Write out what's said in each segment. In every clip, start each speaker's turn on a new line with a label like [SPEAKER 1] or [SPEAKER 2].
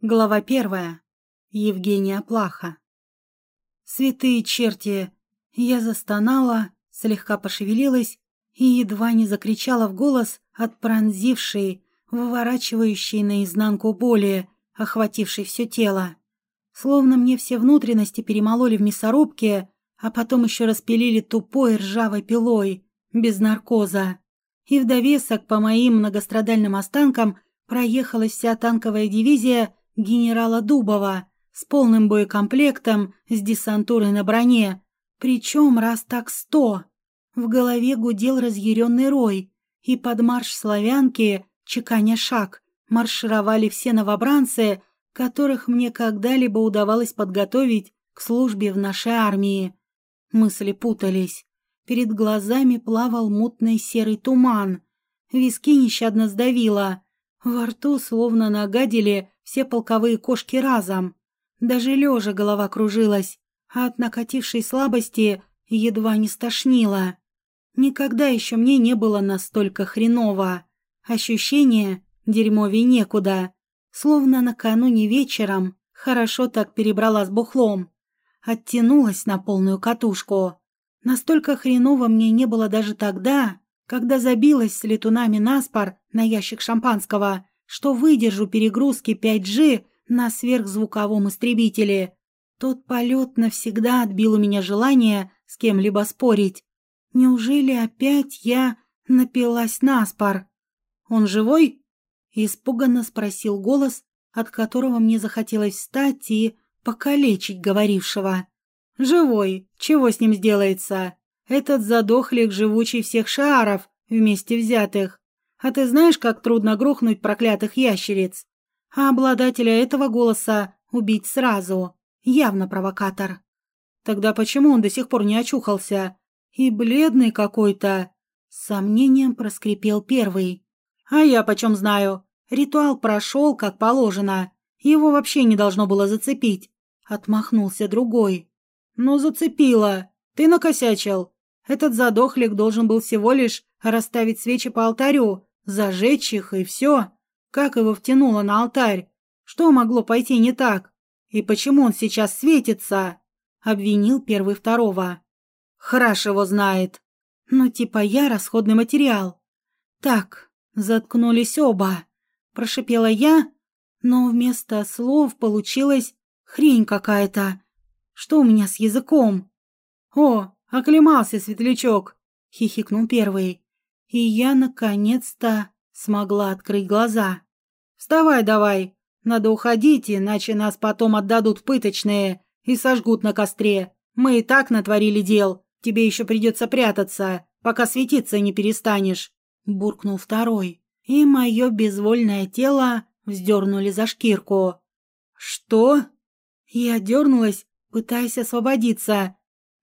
[SPEAKER 1] Глава первая. Евгения Плаха. Святые черти! Я застонала, слегка пошевелилась и едва не закричала в голос от пронзившей, выворачивающей наизнанку боли, охватившей все тело. Словно мне все внутренности перемололи в мясорубке, а потом еще распилили тупой ржавой пилой, без наркоза. И в довесок по моим многострадальным останкам проехалась вся танковая дивизия генерала Дубова с полным боекомплектом, с десантурой на броне. Причем раз так сто. В голове гудел разъяренный рой, и под марш славянки, чеканя шаг, маршировали все новобранцы, которых мне когда-либо удавалось подготовить к службе в нашей армии. Мысли путались. Перед глазами плавал мутный серый туман. Виски нещадно сдавило. Во рту словно нагадили все полковые кошки разом. Даже лежа голова кружилась, а от накатившей слабости едва не стошнило. Никогда еще мне не было настолько хреново. Ощущение дерьмовей некуда. Словно накануне вечером хорошо так перебрала с бухлом. Оттянулась на полную катушку. Настолько хреново мне не было даже тогда, когда забилась с летунами на спор на ящик шампанского что выдержу перегрузки 5G на сверхзвуковом истребителе. Тот полет навсегда отбил у меня желание с кем-либо спорить. Неужели опять я напилась наспор? «Он живой?» — испуганно спросил голос, от которого мне захотелось встать и покалечить говорившего. «Живой. Чего с ним сделается? Этот задохлик живучий всех шаров вместе взятых. А ты знаешь, как трудно грохнуть проклятых ящериц? А обладателя этого голоса убить сразу. Явно провокатор. Тогда почему он до сих пор не очухался? И бледный какой-то. С сомнением проскрипел первый. А я почем знаю? Ритуал прошел, как положено. Его вообще не должно было зацепить. Отмахнулся другой. Ну, зацепило. Ты накосячил. Этот задохлик должен был всего лишь расставить свечи по алтарю, Зажечь их и все. Как его втянуло на алтарь? Что могло пойти не так? И почему он сейчас светится? Обвинил первый второго. Храш его знает. Ну, типа я расходный материал. Так, заткнулись оба. Прошипела я, но вместо слов получилась хрень какая-то. Что у меня с языком? О, оклемался светлячок, хихикнул первый и я, наконец-то, смогла открыть глаза. «Вставай давай, надо уходить, иначе нас потом отдадут пыточные и сожгут на костре. Мы и так натворили дел, тебе еще придется прятаться, пока светиться не перестанешь», — буркнул второй. И мое безвольное тело вздернули за шкирку. «Что?» Я дернулась, пытаясь освободиться.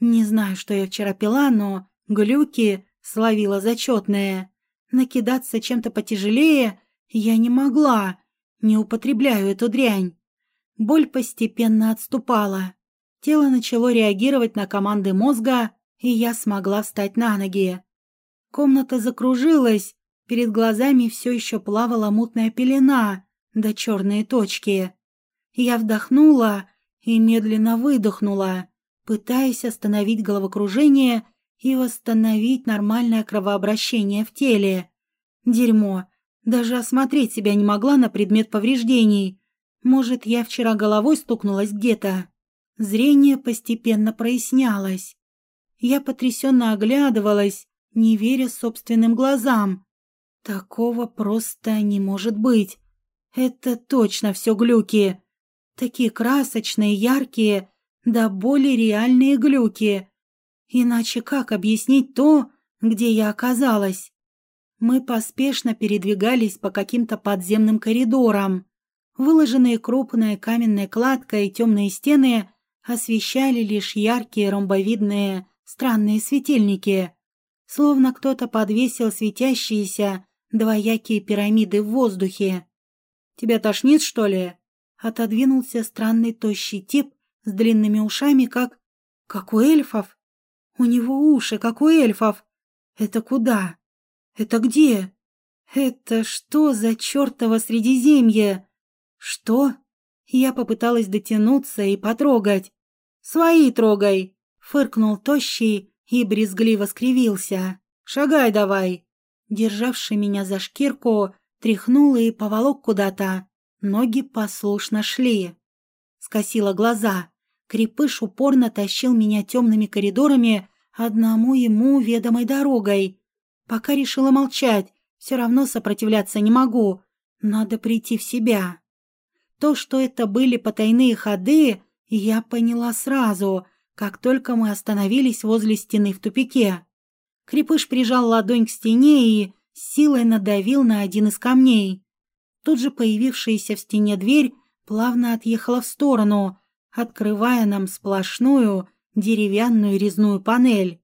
[SPEAKER 1] Не знаю, что я вчера пила, но глюки Словила зачетное. Накидаться чем-то потяжелее я не могла. Не употребляю эту дрянь. Боль постепенно отступала. Тело начало реагировать на команды мозга, и я смогла встать на ноги. Комната закружилась, перед глазами все еще плавала мутная пелена, да черные точки. Я вдохнула и медленно выдохнула, пытаясь остановить головокружение и восстановить нормальное кровообращение в теле. Дерьмо. Даже осмотреть себя не могла на предмет повреждений. Может, я вчера головой стукнулась где-то. Зрение постепенно прояснялось. Я потрясенно оглядывалась, не веря собственным глазам. Такого просто не может быть. Это точно все глюки. Такие красочные, яркие, да более реальные глюки. Иначе как объяснить то, где я оказалась? Мы поспешно передвигались по каким-то подземным коридорам. Выложенные крупной каменной кладкой темные стены освещали лишь яркие ромбовидные странные светильники. Словно кто-то подвесил светящиеся двоякие пирамиды в воздухе. «Тебя тошнит, что ли?» Отодвинулся странный тощий тип с длинными ушами, как... как у эльфов. У него уши, как у эльфов. Это куда? Это где? Это что за чертово Средиземье? Что? Я попыталась дотянуться и потрогать. «Свои трогай!» — фыркнул тощий и брезгливо скривился. «Шагай давай!» Державший меня за шкирку, тряхнул и поволок куда-то. Ноги послушно шли. Скосила глаза. Крепыш упорно тащил меня темными коридорами одному ему ведомой дорогой. Пока решила молчать, все равно сопротивляться не могу. Надо прийти в себя. То, что это были потайные ходы, я поняла сразу, как только мы остановились возле стены в тупике. Крепыш прижал ладонь к стене и силой надавил на один из камней. Тут же появившаяся в стене дверь плавно отъехала в сторону, открывая нам сплошную деревянную резную панель.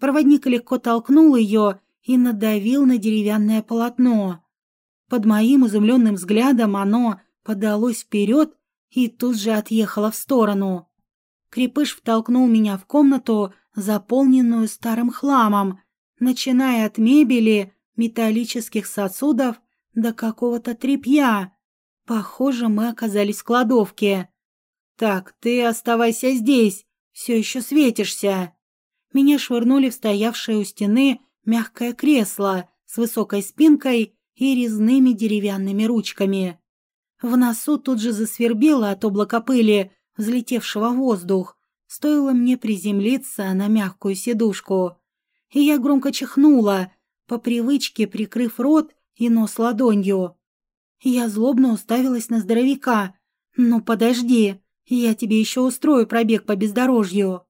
[SPEAKER 1] Проводник легко толкнул ее и надавил на деревянное полотно. Под моим изумленным взглядом оно подалось вперед и тут же отъехало в сторону. Крепыш втолкнул меня в комнату, заполненную старым хламом, начиная от мебели, металлических сосудов до какого-то тряпья. Похоже, мы оказались в кладовке. «Так, ты оставайся здесь, все еще светишься». Меня швырнули в стоявшее у стены мягкое кресло с высокой спинкой и резными деревянными ручками. В носу тут же засвербело от облака пыли, взлетевшего воздух. Стоило мне приземлиться на мягкую сидушку. И я громко чихнула, по привычке прикрыв рот и нос ладонью. Я злобно уставилась на здоровяка. «Ну, подожди, я тебе еще устрою пробег по бездорожью».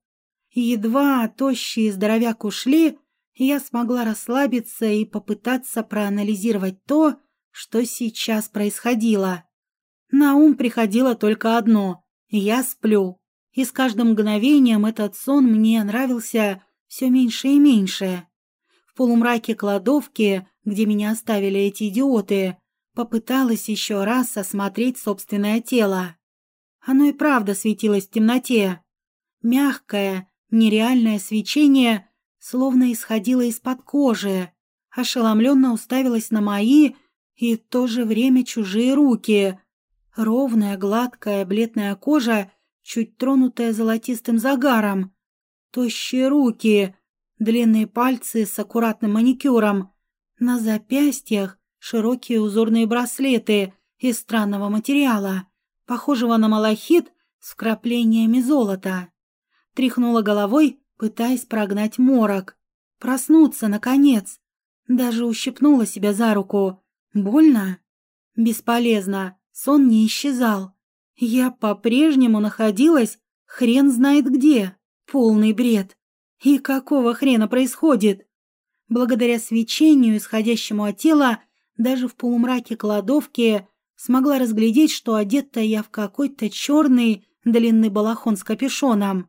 [SPEAKER 1] Едва тощий здоровяк ушли, я смогла расслабиться и попытаться проанализировать то, что сейчас происходило. На ум приходило только одно – я сплю. И с каждым мгновением этот сон мне нравился все меньше и меньше. В полумраке кладовки, где меня оставили эти идиоты, попыталась еще раз осмотреть собственное тело. Оно и правда светилось в темноте. Мягкое, нереальное свечение словно исходила из-под кожи, ошеломленно уставилась на мои и в то же время чужие руки. Ровная, гладкая, бледная кожа, чуть тронутая золотистым загаром. Тощие руки, длинные пальцы с аккуратным маникюром. На запястьях широкие узорные браслеты из странного материала, похожего на малахит с вкраплениями золота. Тряхнула головой, пытаясь прогнать морок. Проснуться, наконец. Даже ущипнула себя за руку. Больно? Бесполезно. Сон не исчезал. Я по-прежнему находилась хрен знает где. Полный бред. И какого хрена происходит? Благодаря свечению, исходящему от тела, даже в полумраке кладовки смогла разглядеть, что одета я в какой-то черный длинный балахон с капюшоном.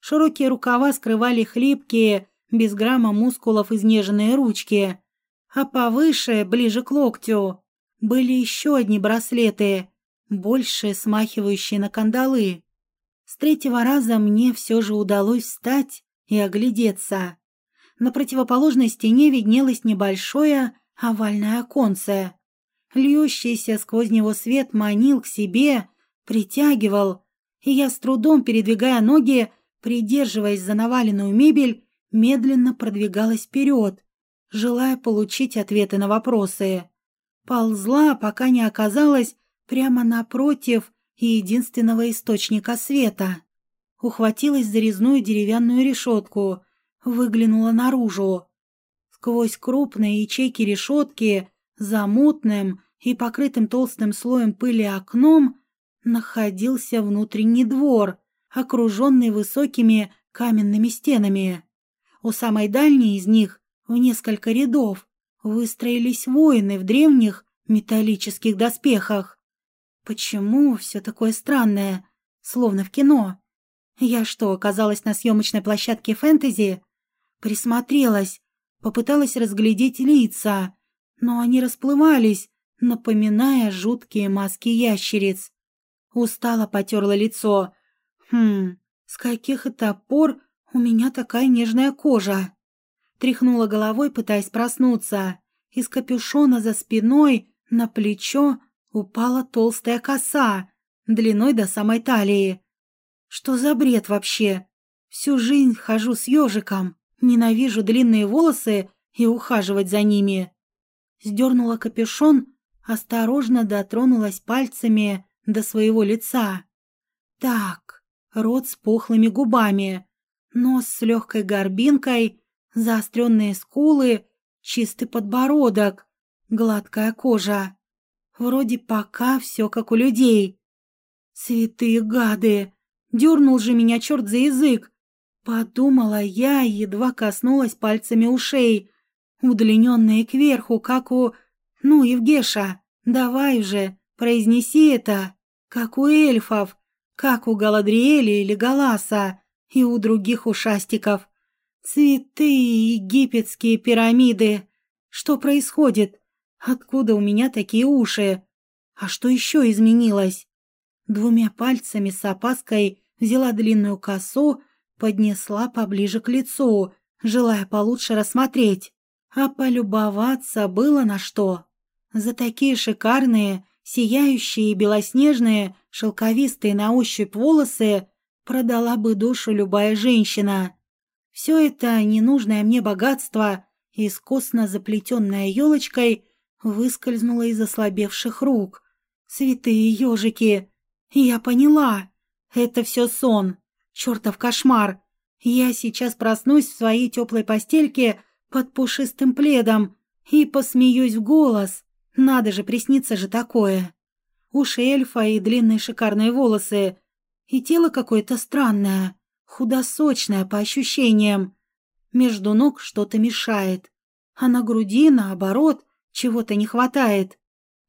[SPEAKER 1] Широкие рукава скрывали хлипкие, без грамма мускулов изнеженные ручки. А повыше, ближе к локтю, были еще одни браслеты, больше смахивающие на кандалы. С третьего раза мне все же удалось встать и оглядеться. На противоположной стене виднелось небольшое овальное оконце. Льющийся сквозь него свет манил к себе, притягивал, и я с трудом, передвигая ноги, придерживаясь за наваленную мебель, медленно продвигалась вперед, желая получить ответы на вопросы. Ползла, пока не оказалась прямо напротив единственного источника света. Ухватилась за резную деревянную решетку, выглянула наружу. Сквозь крупные ячейки решетки, за мутным и покрытым толстым слоем пыли окном, находился внутренний двор — окруженный высокими каменными стенами. У самой дальней из них, в несколько рядов, выстроились воины в древних металлических доспехах. Почему все такое странное, словно в кино? Я что, оказалась на съемочной площадке фэнтези? Присмотрелась, попыталась разглядеть лица, но они расплывались, напоминая жуткие маски ящериц. Устало потерла лицо, Хм, с каких это пор у меня такая нежная кожа? Тряхнула головой, пытаясь проснуться. Из капюшона за спиной на плечо упала толстая коса, длиной до самой талии. Что за бред вообще? Всю жизнь хожу с ежиком, ненавижу длинные волосы и ухаживать за ними. Сдернула капюшон, осторожно дотронулась пальцами до своего лица. Так, рот с пухлыми губами, нос с легкой горбинкой, заостренные скулы, чистый подбородок, гладкая кожа. Вроде пока все как у людей. Святые гады! Дернул же меня черт за язык. Подумала я, едва коснулась пальцами ушей, удлиненные кверху, как у... Ну, Евгеша, давай уже, произнеси это, как у эльфов, как у Галадриэля или Галаса и у других ушастиков. Цветы, египетские пирамиды. Что происходит? Откуда у меня такие уши? А что еще изменилось? Двумя пальцами с опаской взяла длинную косу, поднесла поближе к лицу, желая получше рассмотреть. А полюбоваться было на что. За такие шикарные, сияющие и белоснежные, шелковистые на ощупь волосы продала бы душу любая женщина. Все это ненужное мне богатство, искусно заплетенное елочкой, выскользнуло из ослабевших рук. Святые ежики! Я поняла. Это все сон. Чертов кошмар. Я сейчас проснусь в своей теплой постельке под пушистым пледом и посмеюсь в голос. Надо же, присниться же такое. Уши эльфа и длинные шикарные волосы. И тело какое-то странное, худосочное по ощущениям. Между ног что-то мешает. А на груди, наоборот, чего-то не хватает.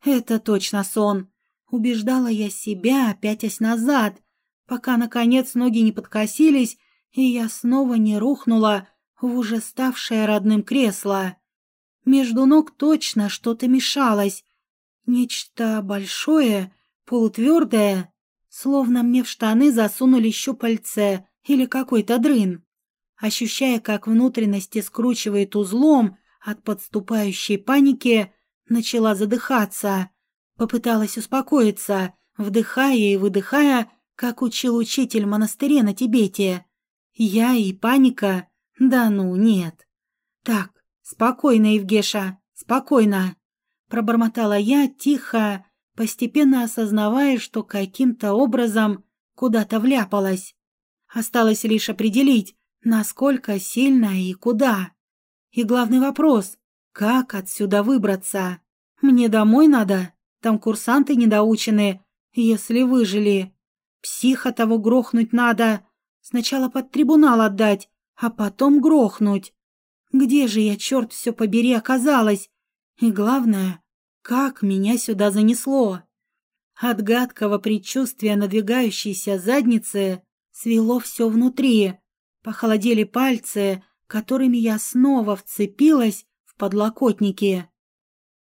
[SPEAKER 1] Это точно сон. Убеждала я себя, пятясь назад, пока, наконец, ноги не подкосились, и я снова не рухнула в уже ставшее родным кресло. Между ног точно что-то мешалось. Нечто большое, полутвердое, словно мне в штаны засунули щупальце или какой-то дрын. Ощущая, как внутренности скручивает узлом от подступающей паники, начала задыхаться. Попыталась успокоиться, вдыхая и выдыхая, как учил учитель в монастыре на Тибете. Я и паника? Да ну, нет. Так, спокойно, Евгеша, спокойно. Пробормотала я тихо, постепенно осознавая, что каким-то образом куда-то вляпалась. Осталось лишь определить, насколько сильно и куда. И главный вопрос — как отсюда выбраться? Мне домой надо? Там курсанты недоучены, если выжили. Психа того грохнуть надо. Сначала под трибунал отдать, а потом грохнуть. Где же я, черт все побери, оказалась? И главное, как меня сюда занесло? От гадкого предчувствия надвигающейся задницы свело все внутри. Похолодели пальцы, которыми я снова вцепилась в подлокотники.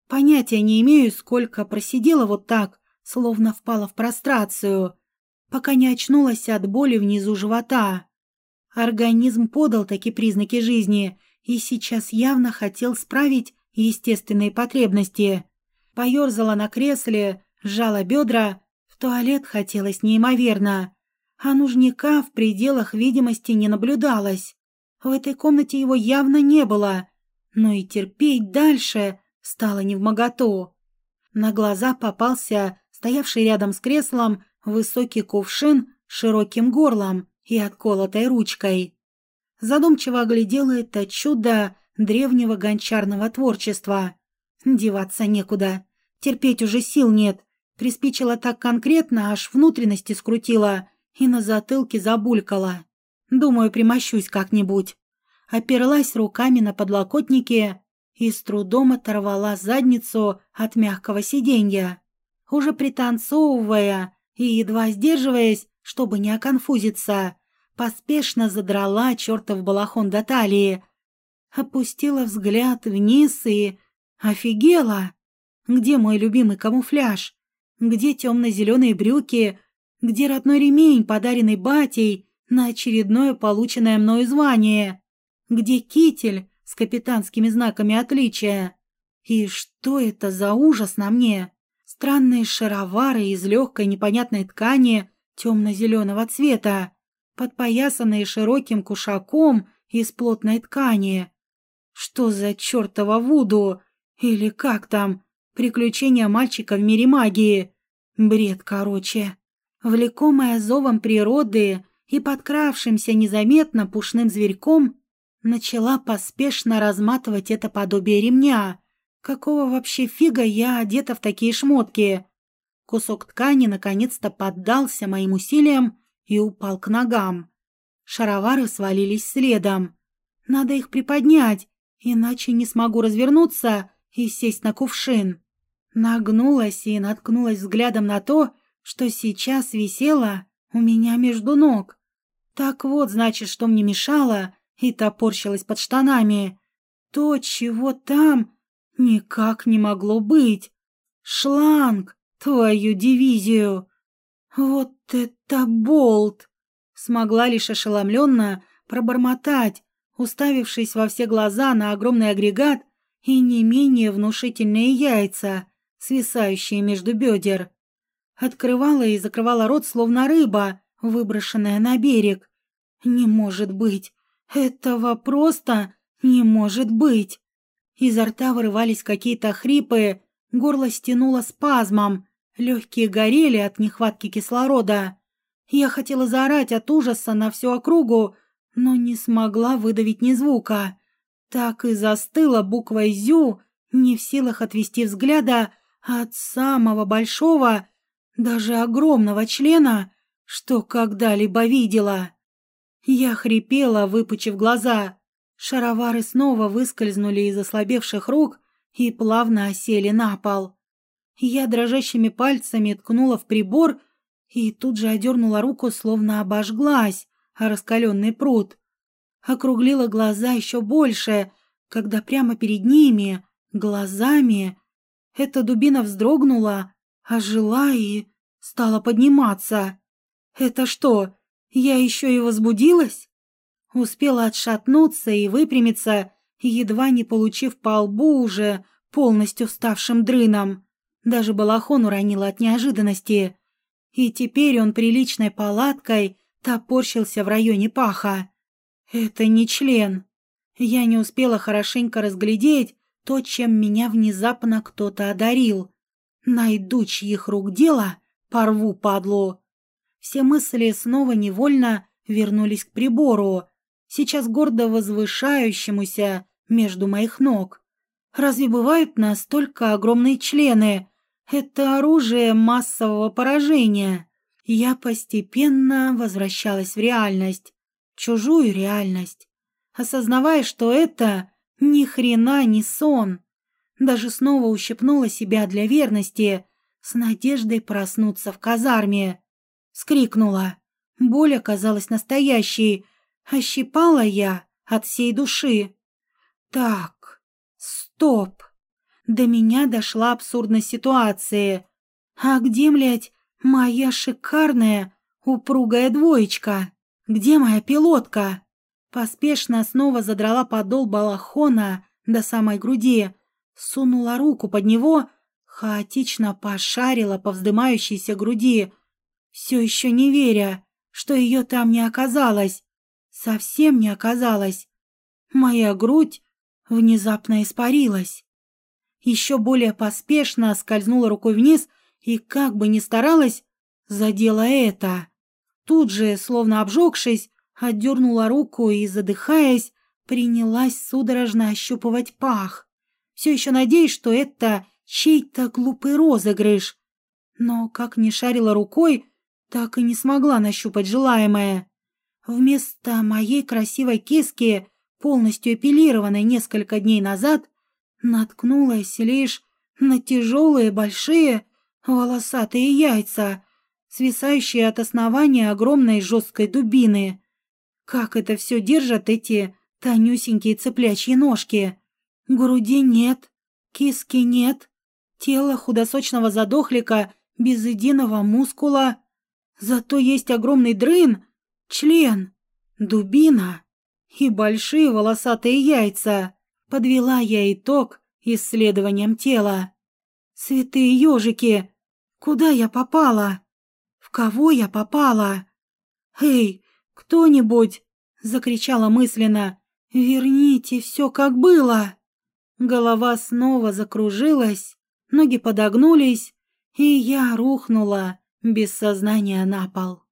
[SPEAKER 1] Понятия не имею, сколько просидела вот так, словно впала в прострацию, пока не очнулась от боли внизу живота. Организм подал такие признаки жизни и сейчас явно хотел справить естественные потребности. Поерзала на кресле, сжала бедра, в туалет хотелось неимоверно, а нужника в пределах видимости не наблюдалось. В этой комнате его явно не было, но и терпеть дальше стало невмоготу. На глаза попался стоявший рядом с креслом высокий кувшин с широким горлом и отколотой ручкой. Задумчиво оглядела это чудо древнего гончарного творчества. Деваться некуда. Терпеть уже сил нет. Приспичило так конкретно, аж внутренности скрутило и на затылке забулькала. Думаю, примощусь как-нибудь. Оперлась руками на подлокотники и с трудом оторвала задницу от мягкого сиденья. Уже пританцовывая и едва сдерживаясь, чтобы не оконфузиться, поспешно задрала чертов балахон до талии, опустила взгляд вниз и... офигела! Где мой любимый камуфляж? Где темно-зеленые брюки? Где родной ремень, подаренный батей на очередное полученное мною звание? Где китель, с капитанскими знаками отличия. И что это за ужас на мне? Странные шаровары из легкой непонятной ткани темно-зеленого цвета, подпоясанные широким кушаком из плотной ткани. Что за чертова Вуду? Или как там? Приключения мальчика в мире магии. Бред, короче. Влекомая зовом природы и подкравшимся незаметно пушным зверьком, начала поспешно разматывать это подобие ремня. Какого вообще фига я одета в такие шмотки? Кусок ткани наконец-то поддался моим усилиям и упал к ногам. Шаровары свалились следом. Надо их приподнять, иначе не смогу развернуться и сесть на кувшин. Нагнулась и наткнулась взглядом на то, что сейчас висело у меня между ног. Так вот, значит, что мне мешало и топорщилось под штанами. То, чего там никак не могло быть. Шланг, твою дивизию. Вот это болт! Смогла лишь ошеломленно пробормотать, уставившись во все глаза на огромный агрегат и не менее внушительные яйца, свисающие между бедер. Открывала и закрывала рот, словно рыба, выброшенная на берег. Не может быть! Этого просто не может быть! Изо рта вырывались какие-то хрипы, горло стянуло спазмом, легкие горели от нехватки кислорода. Я хотела заорать от ужаса на всю округу, но не смогла выдавить ни звука. Так и застыла буквой «зю», не в силах отвести взгляда от самого большого, даже огромного члена, что когда-либо видела. Я хрипела, выпучив глаза. Шаровары снова выскользнули из ослабевших рук и плавно осели на пол. Я дрожащими пальцами ткнула в прибор и тут же одернула руку, словно обожглась о раскаленный пруд. Округлила глаза еще больше, когда прямо перед ними, глазами, эта дубина вздрогнула, ожила и стала подниматься. Это что, я еще и возбудилась? Успела отшатнуться и выпрямиться, едва не получив по лбу уже полностью вставшим дрыном. Даже балахон уронила от неожиданности. И теперь он приличной палаткой топорщился в районе паха. Это не член. Я не успела хорошенько разглядеть то, чем меня внезапно кто-то одарил. Найду чьих рук дело, порву падлу. Все мысли снова невольно вернулись к прибору, сейчас гордо возвышающемуся между моих ног. Разве бывают настолько огромные члены? Это оружие массового поражения. Я постепенно возвращалась в реальность, чужую реальность, осознавая, что это ни хрена не сон. Даже снова ущипнула себя для верности, с надеждой проснуться в казарме. Скрикнула. Боль оказалась настоящей, ощипала я от всей души. Так, стоп. До меня дошла абсурдность ситуации. А где, млядь, моя шикарная, упругая двоечка? Где моя пилотка? Поспешно снова задрала подол балахона до самой груди, сунула руку под него, хаотично пошарила по вздымающейся груди, все еще не веря, что ее там не оказалось. Совсем не оказалось. Моя грудь внезапно испарилась. Еще более поспешно скользнула рукой вниз и, как бы ни старалась, задела это. Тут же, словно обжегшись, отдернула руку и, задыхаясь, принялась судорожно ощупывать пах. Все еще надеясь, что это чей-то глупый розыгрыш. Но, как ни шарила рукой, так и не смогла нащупать желаемое. Вместо моей красивой киски, полностью эпилированной несколько дней назад, наткнулась лишь на тяжелые большие волосатые яйца, свисающие от основания огромной жесткой дубины. Как это все держат эти тонюсенькие цыплячьи ножки? Груди нет, киски нет, тело худосочного задохлика без единого мускула. Зато есть огромный дрын, член, дубина и большие волосатые яйца. Подвела я итог исследованием тела. Святые ежики! Куда я попала? В кого я попала? «Эй, кто-нибудь!» — закричала мысленно. «Верните все, как было!» Голова снова закружилась, ноги подогнулись, и я рухнула без сознания на пол.